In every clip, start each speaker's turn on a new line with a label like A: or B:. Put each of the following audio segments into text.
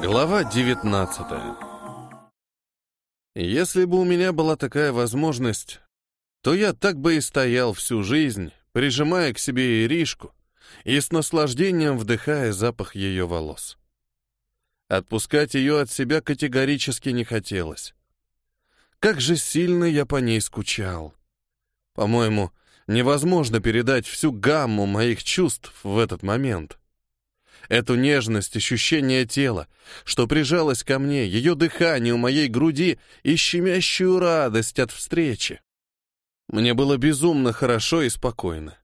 A: Глава 19 Если бы у меня была такая возможность, то я так бы и стоял всю жизнь, прижимая к себе Иришку и с наслаждением вдыхая запах ее волос. Отпускать ее от себя категорически не хотелось. Как же сильно я по ней скучал. По-моему, невозможно передать всю гамму моих чувств в этот момент. Эту нежность, ощущение тела, что прижалось ко мне, ее дыхание у моей груди и щемящую радость от встречи. Мне было безумно хорошо и спокойно.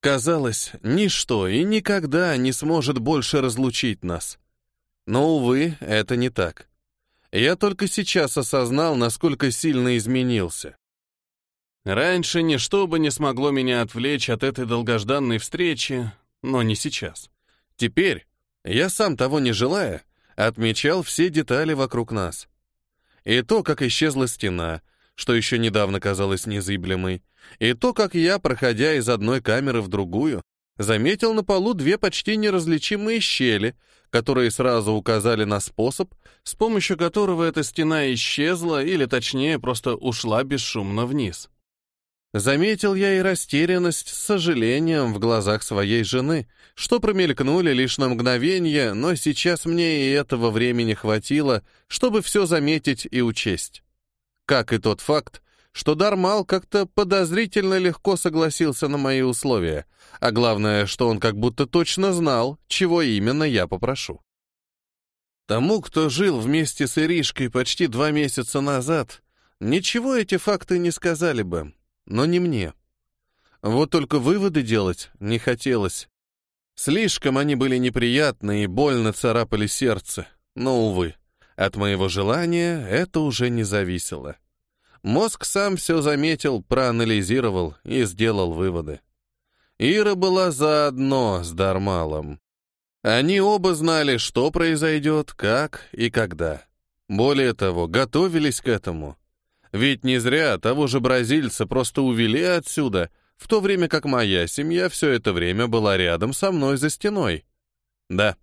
A: Казалось, ничто и никогда не сможет больше разлучить нас. Но, увы, это не так. Я только сейчас осознал, насколько сильно изменился. Раньше ничто бы не смогло меня отвлечь от этой долгожданной встречи, но не сейчас. Теперь, я сам того не желая, отмечал все детали вокруг нас. И то, как исчезла стена, что еще недавно казалось незыблемой, и то, как я, проходя из одной камеры в другую, заметил на полу две почти неразличимые щели, которые сразу указали на способ, с помощью которого эта стена исчезла или, точнее, просто ушла бесшумно вниз. Заметил я и растерянность с сожалением в глазах своей жены, что промелькнули лишь на мгновение, но сейчас мне и этого времени хватило, чтобы все заметить и учесть. Как и тот факт, что Дармал как-то подозрительно легко согласился на мои условия, а главное, что он как будто точно знал, чего именно я попрошу. Тому, кто жил вместе с Иришкой почти два месяца назад, ничего эти факты не сказали бы, но не мне. Вот только выводы делать не хотелось. Слишком они были неприятны и больно царапали сердце, но, увы, от моего желания это уже не зависело. Мозг сам все заметил, проанализировал и сделал выводы. Ира была заодно с Дармалом. Они оба знали, что произойдет, как и когда. Более того, готовились к этому. Ведь не зря того же бразильца просто увели отсюда, в то время как моя семья все это время была рядом со мной за стеной. Да,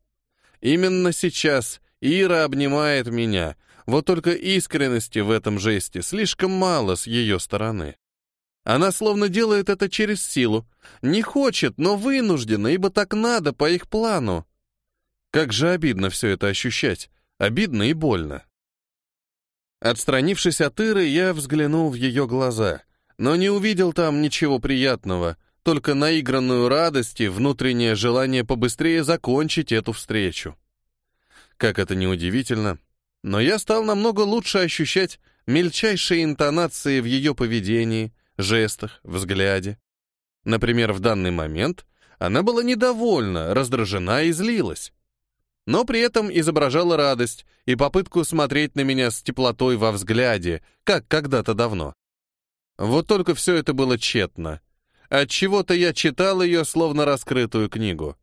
A: именно сейчас Ира обнимает меня, вот только искренности в этом жесте слишком мало с ее стороны. Она словно делает это через силу. Не хочет, но вынуждена, ибо так надо по их плану. Как же обидно все это ощущать. Обидно и больно. Отстранившись от Иры, я взглянул в ее глаза, но не увидел там ничего приятного, только наигранную радость и внутреннее желание побыстрее закончить эту встречу. Как это ни удивительно, но я стал намного лучше ощущать мельчайшие интонации в ее поведении, жестах, взгляде. Например, в данный момент она была недовольна, раздражена и злилась но при этом изображала радость и попытку смотреть на меня с теплотой во взгляде, как когда-то давно. Вот только все это было тщетно. Отчего-то я читал ее, словно раскрытую книгу.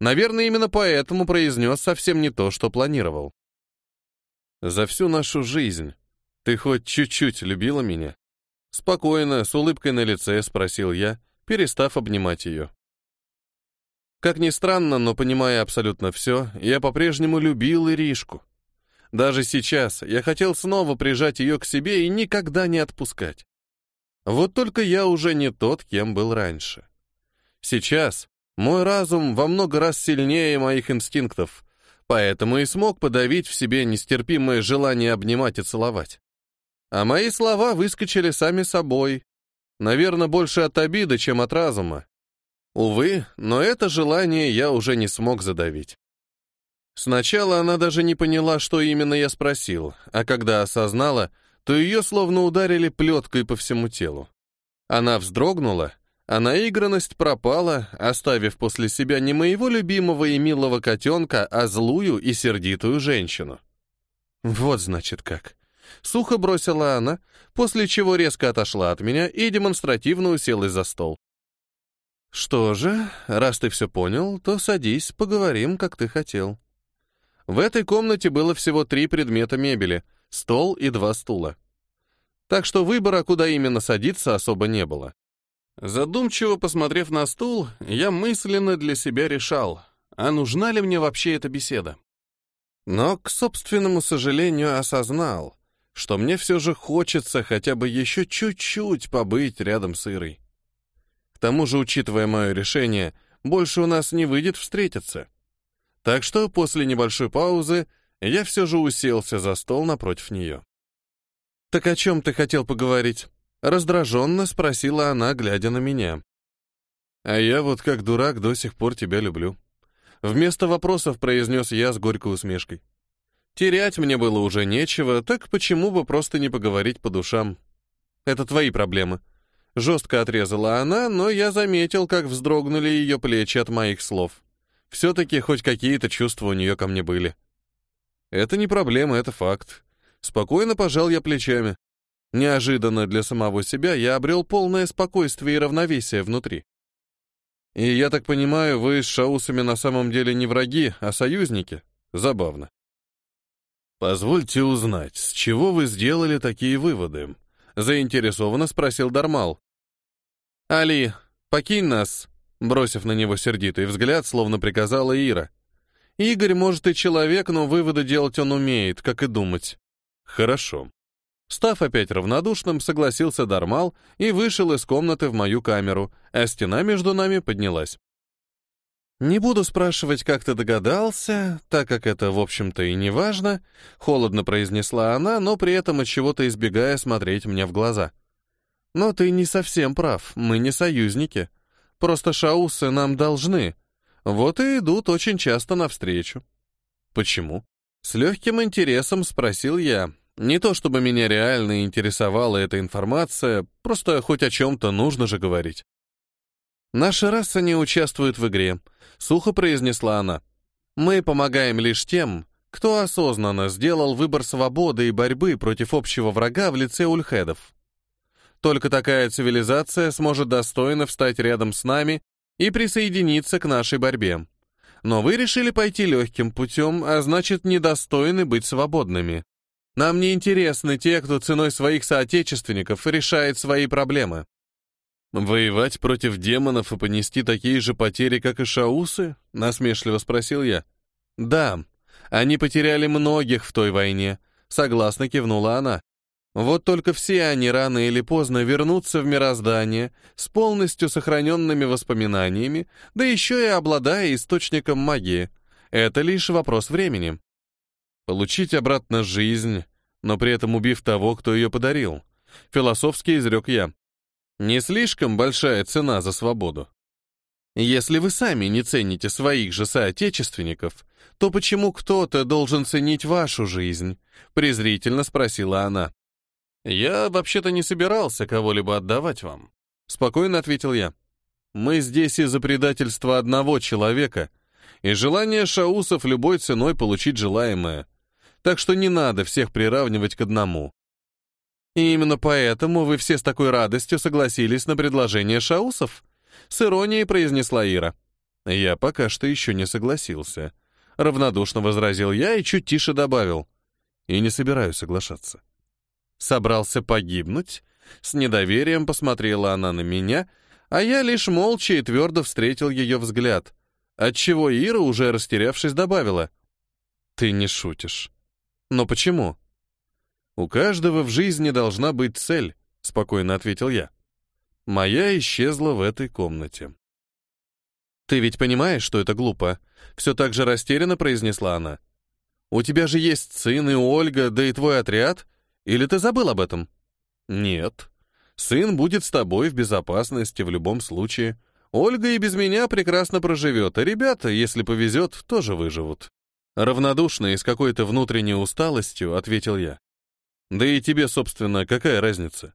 A: Наверное, именно поэтому произнес совсем не то, что планировал. «За всю нашу жизнь ты хоть чуть-чуть любила меня?» Спокойно, с улыбкой на лице спросил я, перестав обнимать ее. Как ни странно, но понимая абсолютно все, я по-прежнему любил Иришку. Даже сейчас я хотел снова прижать ее к себе и никогда не отпускать. Вот только я уже не тот, кем был раньше. Сейчас мой разум во много раз сильнее моих инстинктов, поэтому и смог подавить в себе нестерпимое желание обнимать и целовать. А мои слова выскочили сами собой, наверное, больше от обиды, чем от разума. Увы, но это желание я уже не смог задавить. Сначала она даже не поняла, что именно я спросил, а когда осознала, то ее словно ударили плеткой по всему телу. Она вздрогнула, а наигранность пропала, оставив после себя не моего любимого и милого котенка, а злую и сердитую женщину. Вот значит как. Сухо бросила она, после чего резко отошла от меня и демонстративно уселась за стол. «Что же, раз ты все понял, то садись, поговорим, как ты хотел». В этой комнате было всего три предмета мебели, стол и два стула. Так что выбора, куда именно садиться, особо не было. Задумчиво посмотрев на стул, я мысленно для себя решал, а нужна ли мне вообще эта беседа. Но, к собственному сожалению, осознал, что мне все же хочется хотя бы еще чуть-чуть побыть рядом с Ирой. К тому же, учитывая мое решение, больше у нас не выйдет встретиться. Так что после небольшой паузы я все же уселся за стол напротив нее. «Так о чем ты хотел поговорить?» Раздраженно спросила она, глядя на меня. «А я вот как дурак до сих пор тебя люблю». Вместо вопросов произнес я с горькой усмешкой. Терять мне было уже нечего, так почему бы просто не поговорить по душам? Это твои проблемы. Жестко отрезала она, но я заметил, как вздрогнули ее плечи от моих слов. Все-таки хоть какие-то чувства у нее ко мне были. Это не проблема, это факт. Спокойно пожал я плечами. Неожиданно для самого себя я обрел полное спокойствие и равновесие внутри. И я так понимаю, вы с шаусами на самом деле не враги, а союзники? Забавно. Позвольте узнать, с чего вы сделали такие выводы? Заинтересованно спросил Дармал. Али, покинь нас, бросив на него сердитый взгляд, словно приказала Ира. Игорь, может, и человек, но выводы делать он умеет, как и думать. Хорошо. Став опять равнодушным, согласился Дармал и вышел из комнаты в мою камеру, а стена между нами поднялась. «Не буду спрашивать, как ты догадался, так как это, в общем-то, и не важно», — холодно произнесла она, но при этом от чего-то избегая смотреть мне в глаза. «Но ты не совсем прав, мы не союзники. Просто шаусы нам должны. Вот и идут очень часто навстречу». «Почему?» С легким интересом спросил я, не то чтобы меня реально интересовала эта информация, просто хоть о чем-то нужно же говорить. «Наша раса не участвует в игре», — сухо произнесла она. «Мы помогаем лишь тем, кто осознанно сделал выбор свободы и борьбы против общего врага в лице ульхедов. Только такая цивилизация сможет достойно встать рядом с нами и присоединиться к нашей борьбе. Но вы решили пойти легким путем, а значит, недостойны быть свободными. Нам не интересны те, кто ценой своих соотечественников решает свои проблемы. Воевать против демонов и понести такие же потери, как и шаусы? Насмешливо спросил я. Да, они потеряли многих в той войне, согласно кивнула она. Вот только все они рано или поздно вернутся в мироздание с полностью сохраненными воспоминаниями, да еще и обладая источником магии. Это лишь вопрос времени. Получить обратно жизнь, но при этом убив того, кто ее подарил. Философски изрек я. Не слишком большая цена за свободу. Если вы сами не цените своих же соотечественников, то почему кто-то должен ценить вашу жизнь? Презрительно спросила она. Я вообще-то не собирался кого-либо отдавать вам. Спокойно ответил я. Мы здесь из-за предательства одного человека и желания шаусов любой ценой получить желаемое так что не надо всех приравнивать к одному. И именно поэтому вы все с такой радостью согласились на предложение шаусов? С иронией произнесла Ира. Я пока что еще не согласился. Равнодушно возразил я и чуть тише добавил. И не собираюсь соглашаться. Собрался погибнуть? С недоверием посмотрела она на меня, а я лишь молча и твердо встретил ее взгляд, отчего Ира, уже растерявшись, добавила. «Ты не шутишь». Но почему? У каждого в жизни должна быть цель, спокойно ответил я. Моя исчезла в этой комнате. Ты ведь понимаешь, что это глупо? Все так же растерянно произнесла она. У тебя же есть сын и Ольга, да и твой отряд. Или ты забыл об этом? Нет. Сын будет с тобой в безопасности в любом случае. Ольга и без меня прекрасно проживет, а ребята, если повезет, тоже выживут. Равнодушно и с какой-то внутренней усталостью ответил я. Да и тебе, собственно, какая разница?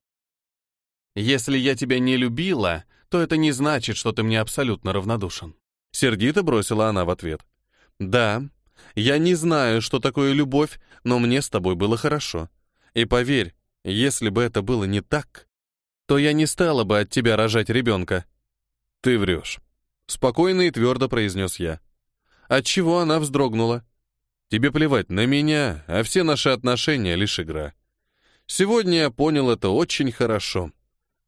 A: Если я тебя не любила, то это не значит, что ты мне абсолютно равнодушен. Сердито бросила она в ответ. Да, я не знаю, что такое любовь, но мне с тобой было хорошо. И поверь, если бы это было не так, то я не стала бы от тебя рожать ребенка. Ты врешь. Спокойно и твердо произнес я. Отчего она вздрогнула. Тебе плевать на меня, а все наши отношения — лишь игра. Сегодня я понял это очень хорошо.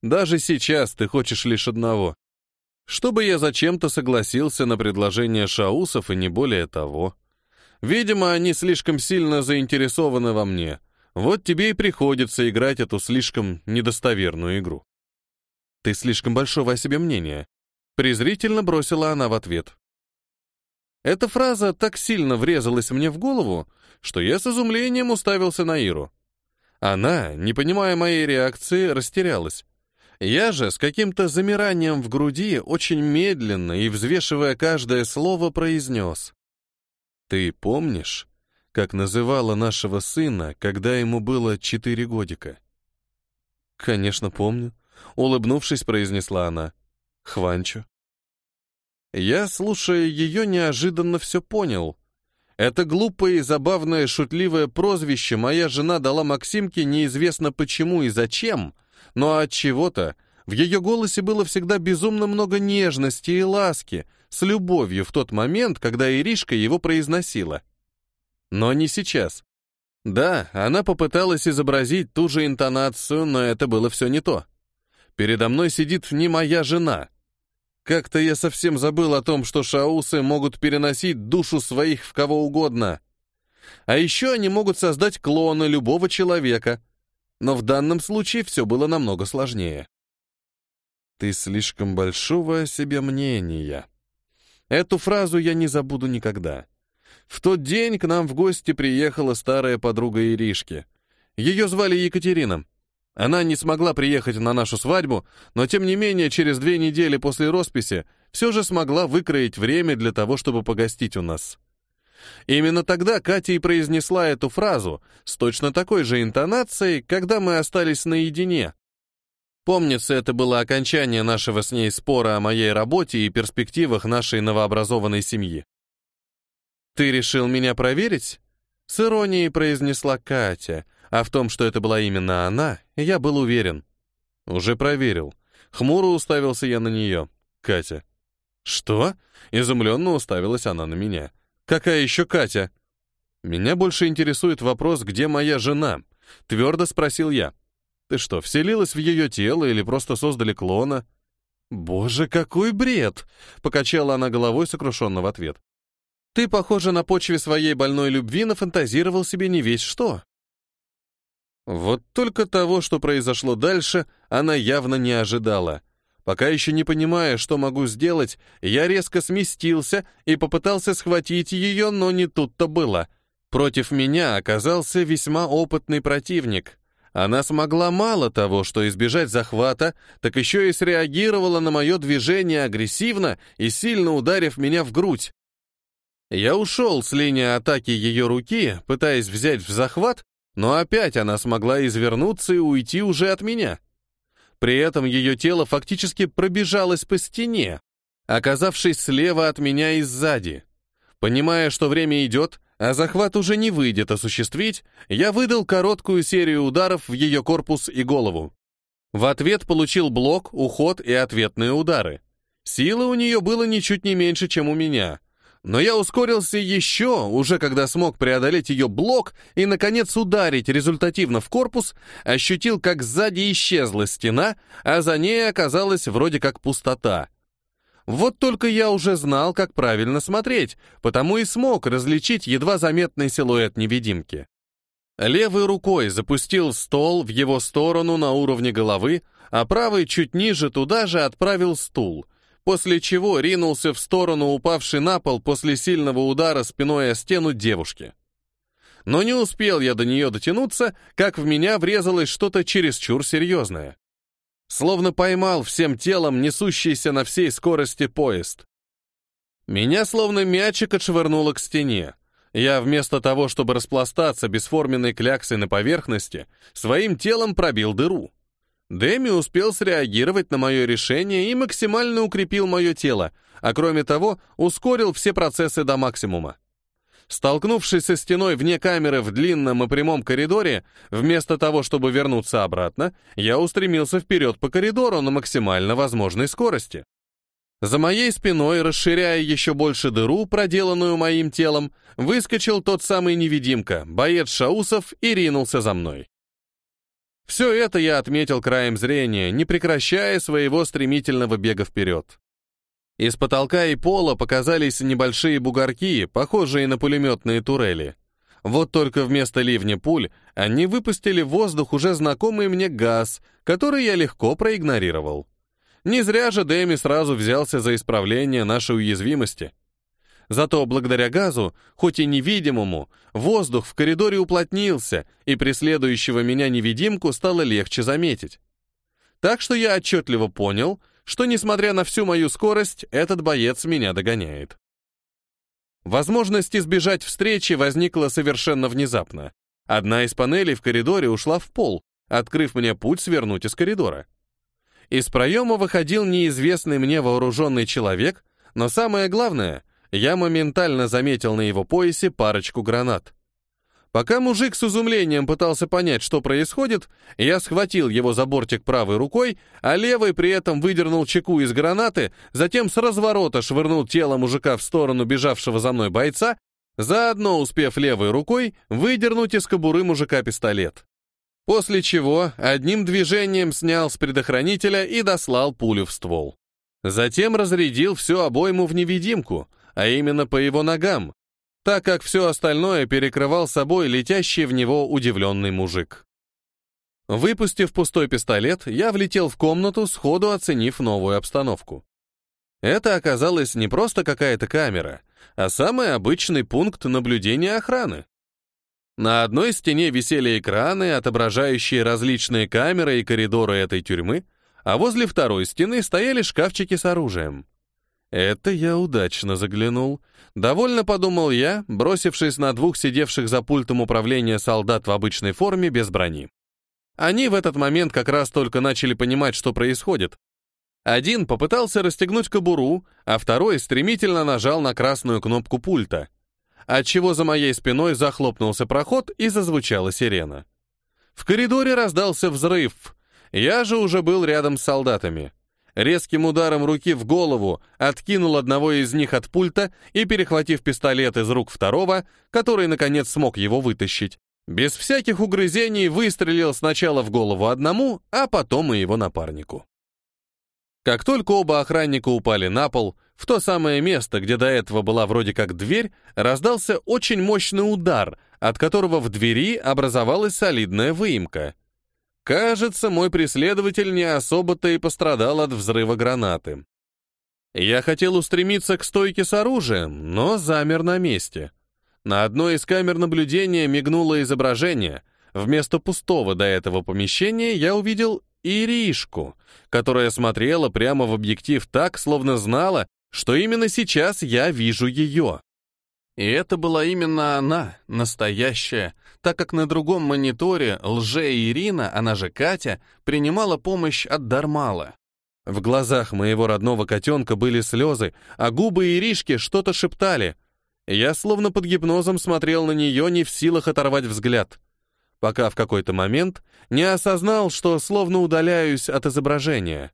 A: Даже сейчас ты хочешь лишь одного. Чтобы я зачем-то согласился на предложение шаусов и не более того. Видимо, они слишком сильно заинтересованы во мне. Вот тебе и приходится играть эту слишком недостоверную игру. Ты слишком большого о себе мнения. Презрительно бросила она в ответ. Эта фраза так сильно врезалась мне в голову, что я с изумлением уставился на Иру. Она, не понимая моей реакции, растерялась. Я же с каким-то замиранием в груди очень медленно и взвешивая каждое слово произнес. «Ты помнишь, как называла нашего сына, когда ему было четыре годика?» «Конечно, помню», — улыбнувшись, произнесла она. «Хванчо». Я, слушая ее, неожиданно все понял. Это глупое и забавное шутливое прозвище моя жена дала Максимке неизвестно почему и зачем — но от чего-то в ее голосе было всегда безумно много нежности и ласки, с любовью в тот момент, когда Иришка его произносила. Но не сейчас. Да, она попыталась изобразить ту же интонацию, но это было все не то. Передо мной сидит не моя жена. Как-то я совсем забыл о том, что шаусы могут переносить душу своих в кого угодно. А еще они могут создать клона любого человека, но в данном случае все было намного сложнее. «Ты слишком большого о себе мнения». Эту фразу я не забуду никогда. В тот день к нам в гости приехала старая подруга Иришки. Ее звали Екатерина. Она не смогла приехать на нашу свадьбу, но тем не менее через две недели после росписи все же смогла выкроить время для того, чтобы погостить у нас. Именно тогда Катя и произнесла эту фразу с точно такой же интонацией, когда мы остались наедине. Помнится, это было окончание нашего с ней спора о моей работе и перспективах нашей новообразованной семьи. «Ты решил меня проверить?» С иронией произнесла Катя, а в том, что это была именно она, я был уверен. Уже проверил. Хмуро уставился я на нее. Катя. «Что?» Изумленно уставилась она на меня. «Какая еще Катя?» «Меня больше интересует вопрос, где моя жена?» — твердо спросил я. «Ты что, вселилась в ее тело или просто создали клона?» «Боже, какой бред!» — покачала она головой сокрушенно в ответ. «Ты, похоже, на почве своей больной любви нафантазировал себе не весь что». Вот только того, что произошло дальше, она явно не ожидала. Пока еще не понимая, что могу сделать, я резко сместился и попытался схватить ее, но не тут-то было. Против меня оказался весьма опытный противник. Она смогла мало того, что избежать захвата, так еще и среагировала на мое движение агрессивно и сильно ударив меня в грудь. Я ушел с линии атаки ее руки, пытаясь взять в захват, но опять она смогла извернуться и уйти уже от меня. При этом ее тело фактически пробежалось по стене, оказавшись слева от меня и сзади. Понимая, что время идет, а захват уже не выйдет осуществить, я выдал короткую серию ударов в ее корпус и голову. В ответ получил блок, уход и ответные удары. Силы у нее было ничуть не меньше, чем у меня, но я ускорился еще, уже когда смог преодолеть ее блок и, наконец, ударить результативно в корпус, ощутил, как сзади исчезла стена, а за ней оказалась вроде как пустота. Вот только я уже знал, как правильно смотреть, потому и смог различить едва заметный силуэт невидимки. Левой рукой запустил стол в его сторону на уровне головы, а правой чуть ниже туда же отправил стул — после чего ринулся в сторону упавшей на пол после сильного удара спиной о стену девушки. Но не успел я до нее дотянуться, как в меня врезалось что-то чересчур серьезное. Словно поймал всем телом несущийся на всей скорости поезд. Меня словно мячик отшвырнуло к стене. Я вместо того, чтобы распластаться бесформенной кляксой на поверхности, своим телом пробил дыру. Дэми успел среагировать на мое решение и максимально укрепил мое тело, а кроме того, ускорил все процессы до максимума. Столкнувшись со стеной вне камеры в длинном и прямом коридоре, вместо того, чтобы вернуться обратно, я устремился вперед по коридору на максимально возможной скорости. За моей спиной, расширяя еще больше дыру, проделанную моим телом, выскочил тот самый невидимка, боец Шаусов, и ринулся за мной. Все это я отметил краем зрения, не прекращая своего стремительного бега вперед. Из потолка и пола показались небольшие бугорки, похожие на пулеметные турели. Вот только вместо ливня пуль они выпустили в воздух уже знакомый мне газ, который я легко проигнорировал. Не зря же Дэми сразу взялся за исправление нашей уязвимости. Зато благодаря газу, хоть и невидимому, воздух в коридоре уплотнился, и преследующего меня невидимку стало легче заметить. Так что я отчетливо понял, что, несмотря на всю мою скорость, этот боец меня догоняет. Возможность избежать встречи возникла совершенно внезапно. Одна из панелей в коридоре ушла в пол, открыв мне путь свернуть из коридора. Из проема выходил неизвестный мне вооруженный человек, но самое главное, я моментально заметил на его поясе парочку гранат. Пока мужик с изумлением пытался понять, что происходит, я схватил его за бортик правой рукой, а левой при этом выдернул чеку из гранаты, затем с разворота швырнул тело мужика в сторону бежавшего за мной бойца, заодно успев левой рукой выдернуть из кобуры мужика пистолет. После чего одним движением снял с предохранителя и дослал пулю в ствол. Затем разрядил всю обойму в невидимку, а именно по его ногам, так как все остальное перекрывал собой летящий в него удивленный мужик. Выпустив пустой пистолет, я влетел в комнату, сходу оценив новую обстановку. Это оказалась не просто какая-то камера, а самый обычный пункт наблюдения охраны. На одной стене висели экраны, отображающие различные камеры и коридоры этой тюрьмы, а возле второй стены стояли шкафчики с оружием. Это я удачно заглянул. Довольно подумал я, бросившись на двух сидевших за пультом управления солдат в обычной форме без брони. Они в этот момент как раз только начали понимать, что происходит. Один попытался расстегнуть кобуру, а второй стремительно нажал на красную кнопку пульта, отчего за моей спиной захлопнулся проход и зазвучала сирена. В коридоре раздался взрыв. Я же уже был рядом с солдатами резким ударом руки в голову откинул одного из них от пульта и, перехватив пистолет из рук второго, который, наконец, смог его вытащить, без всяких угрызений выстрелил сначала в голову одному, а потом и его напарнику. Как только оба охранника упали на пол, в то самое место, где до этого была вроде как дверь, раздался очень мощный удар, от которого в двери образовалась солидная выемка — Кажется, мой преследователь не особо-то и пострадал от взрыва гранаты. Я хотел устремиться к стойке с оружием, но замер на месте. На одной из камер наблюдения мигнуло изображение. Вместо пустого до этого помещения я увидел Иришку, которая смотрела прямо в объектив так, словно знала, что именно сейчас я вижу ее. И это была именно она, настоящая, так как на другом мониторе лже-Ирина, она же Катя, принимала помощь от Дармала. В глазах моего родного котенка были слезы, а губы Иришки что-то шептали. Я словно под гипнозом смотрел на нее, не в силах оторвать взгляд, пока в какой-то момент не осознал, что словно удаляюсь от изображения.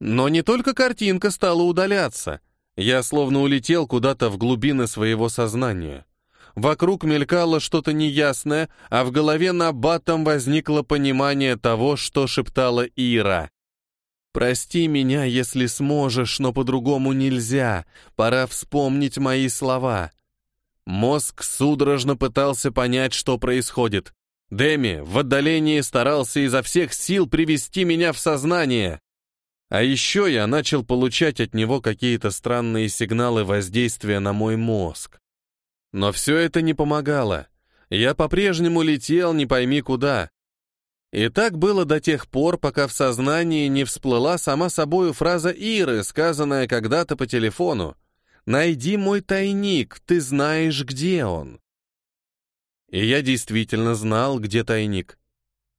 A: Но не только картинка стала удаляться — я словно улетел куда-то в глубины своего сознания. Вокруг мелькало что-то неясное, а в голове на батом возникло понимание того, что шептала Ира. «Прости меня, если сможешь, но по-другому нельзя. Пора вспомнить мои слова». Мозг судорожно пытался понять, что происходит. Деми в отдалении старался изо всех сил привести меня в сознание. А еще я начал получать от него какие-то странные сигналы воздействия на мой мозг. Но все это не помогало. Я по-прежнему летел не пойми куда. И так было до тех пор, пока в сознании не всплыла сама собою фраза Иры, сказанная когда-то по телефону. «Найди мой тайник, ты знаешь, где он». И я действительно знал, где тайник.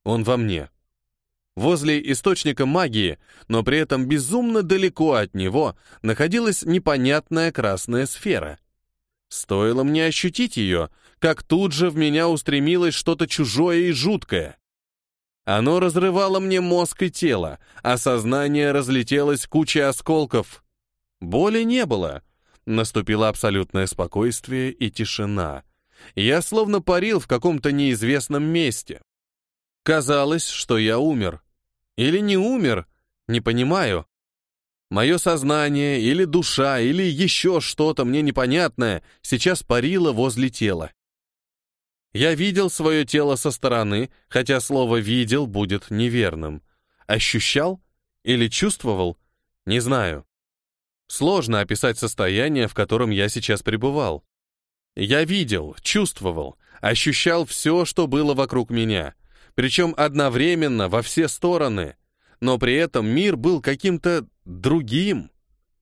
A: Он во мне возле источника магии, но при этом безумно далеко от него находилась непонятная красная сфера. Стоило мне ощутить ее, как тут же в меня устремилось что-то чужое и жуткое. Оно разрывало мне мозг и тело, а сознание разлетелось кучей осколков. Боли не было. Наступило абсолютное спокойствие и тишина. Я словно парил в каком-то неизвестном месте. Казалось, что я умер. Или не умер? Не понимаю. Мое сознание или душа, или еще что-то мне непонятное сейчас парило возле тела. Я видел свое тело со стороны, хотя слово «видел» будет неверным. Ощущал или чувствовал? Не знаю. Сложно описать состояние, в котором я сейчас пребывал. Я видел, чувствовал, ощущал все, что было вокруг меня, причем одновременно во все стороны, но при этом мир был каким-то другим,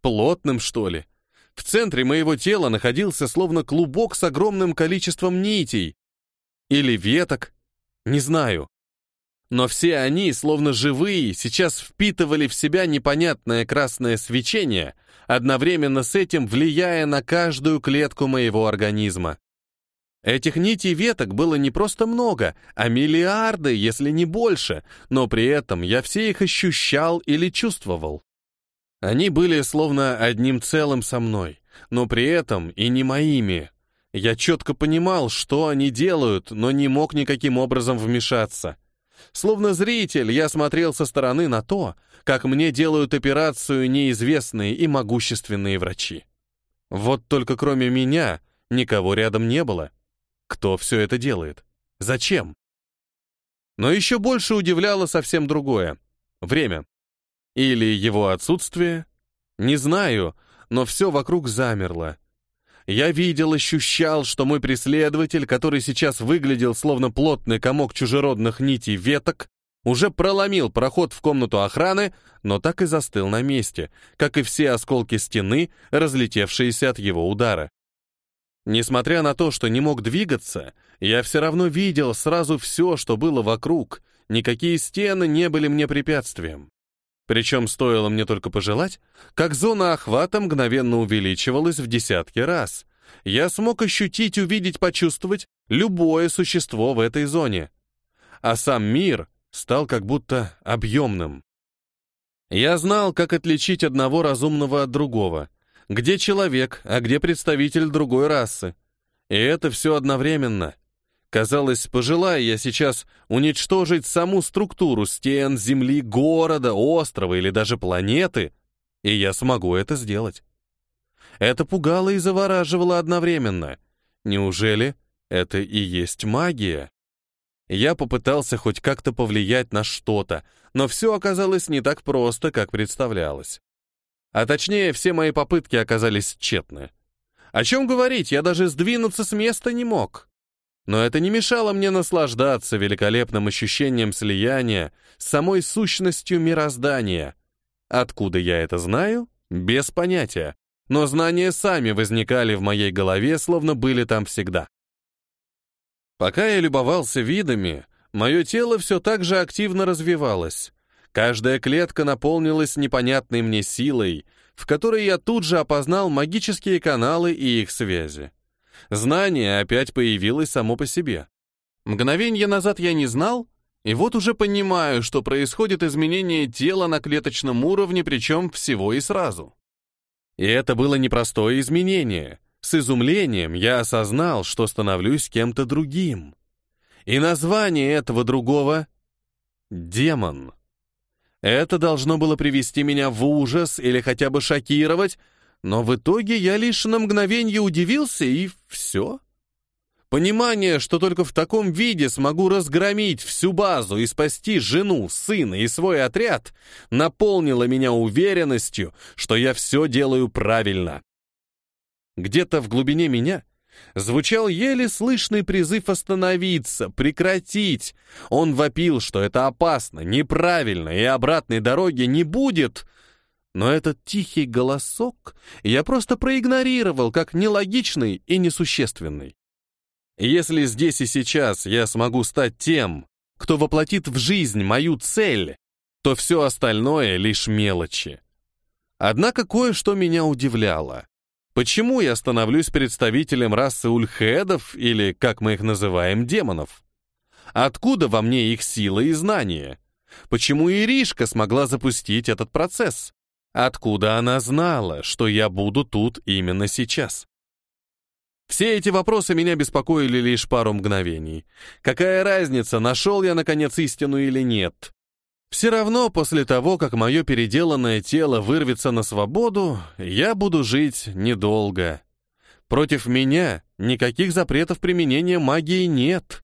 A: плотным, что ли. В центре моего тела находился словно клубок с огромным количеством нитей или веток, не знаю. Но все они, словно живые, сейчас впитывали в себя непонятное красное свечение, одновременно с этим влияя на каждую клетку моего организма. Этих нитей веток было не просто много, а миллиарды, если не больше, но при этом я все их ощущал или чувствовал. Они были словно одним целым со мной, но при этом и не моими. Я четко понимал, что они делают, но не мог никаким образом вмешаться. Словно зритель, я смотрел со стороны на то, как мне делают операцию неизвестные и могущественные врачи. Вот только кроме меня никого рядом не было. Кто все это делает? Зачем? Но еще больше удивляло совсем другое. Время. Или его отсутствие. Не знаю, но все вокруг замерло. Я видел, ощущал, что мой преследователь, который сейчас выглядел словно плотный комок чужеродных нитей веток, уже проломил проход в комнату охраны, но так и застыл на месте, как и все осколки стены, разлетевшиеся от его удара. Несмотря на то, что не мог двигаться, я все равно видел сразу все, что было вокруг, никакие стены не были мне препятствием. Причем стоило мне только пожелать, как зона охвата мгновенно увеличивалась в десятки раз. Я смог ощутить, увидеть, почувствовать любое существо в этой зоне. А сам мир стал как будто объемным. Я знал, как отличить одного разумного от другого, где человек, а где представитель другой расы. И это все одновременно — Казалось, пожелая я сейчас уничтожить саму структуру стен, земли, города, острова или даже планеты, и я смогу это сделать. Это пугало и завораживало одновременно. Неужели это и есть магия? Я попытался хоть как-то повлиять на что-то, но все оказалось не так просто, как представлялось. А точнее, все мои попытки оказались тщетны. О чем говорить, я даже сдвинуться с места не мог. Но это не мешало мне наслаждаться великолепным ощущением слияния с самой сущностью мироздания. Откуда я это знаю? Без понятия. Но знания сами возникали в моей голове, словно были там всегда. Пока я любовался видами, мое тело все так же активно развивалось. Каждая клетка наполнилась непонятной мне силой, в которой я тут же опознал магические каналы и их связи. Знание опять появилось само по себе. Мгновенье назад я не знал, и вот уже понимаю, что происходит изменение тела на клеточном уровне, причем всего и сразу. И это было непростое изменение. С изумлением я осознал, что становлюсь кем-то другим. И название этого другого — демон. Это должно было привести меня в ужас или хотя бы шокировать, но в итоге я лишь на мгновение удивился, и все. Понимание, что только в таком виде смогу разгромить всю базу и спасти жену, сына и свой отряд, наполнило меня уверенностью, что я все делаю правильно. Где-то в глубине меня звучал еле слышный призыв остановиться, прекратить. Он вопил, что это опасно, неправильно, и обратной дороги не будет — но этот тихий голосок я просто проигнорировал как нелогичный и несущественный. Если здесь и сейчас я смогу стать тем, кто воплотит в жизнь мою цель, то все остальное лишь мелочи. Однако кое-что меня удивляло. Почему я становлюсь представителем расы ульхедов, или, как мы их называем, демонов? Откуда во мне их сила и знания? Почему Иришка смогла запустить этот процесс? Откуда она знала, что я буду тут именно сейчас? Все эти вопросы меня беспокоили лишь пару мгновений. Какая разница, нашел я, наконец, истину или нет? Все равно после того, как мое переделанное тело вырвется на свободу, я буду жить недолго. Против меня никаких запретов применения магии нет.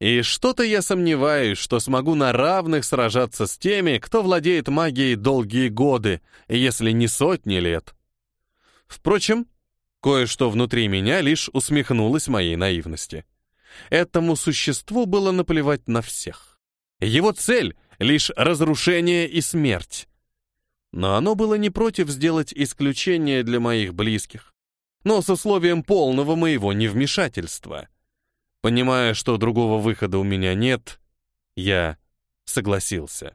A: И что-то я сомневаюсь, что смогу на равных сражаться с теми, кто владеет магией долгие годы, если не сотни лет. Впрочем, кое-что внутри меня лишь усмехнулось моей наивности. Этому существу было наплевать на всех. Его цель — лишь разрушение и смерть. Но оно было не против сделать исключение для моих близких, но с условием полного моего невмешательства. Понимая, что другого выхода у меня нет, я согласился.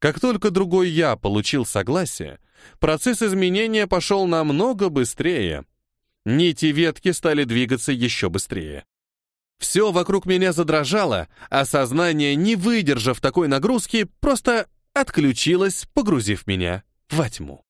A: Как только другой я получил согласие, процесс изменения пошел намного быстрее. Нити ветки стали двигаться еще быстрее. Все вокруг меня задрожало, а сознание, не выдержав такой нагрузки, просто отключилось, погрузив меня во тьму.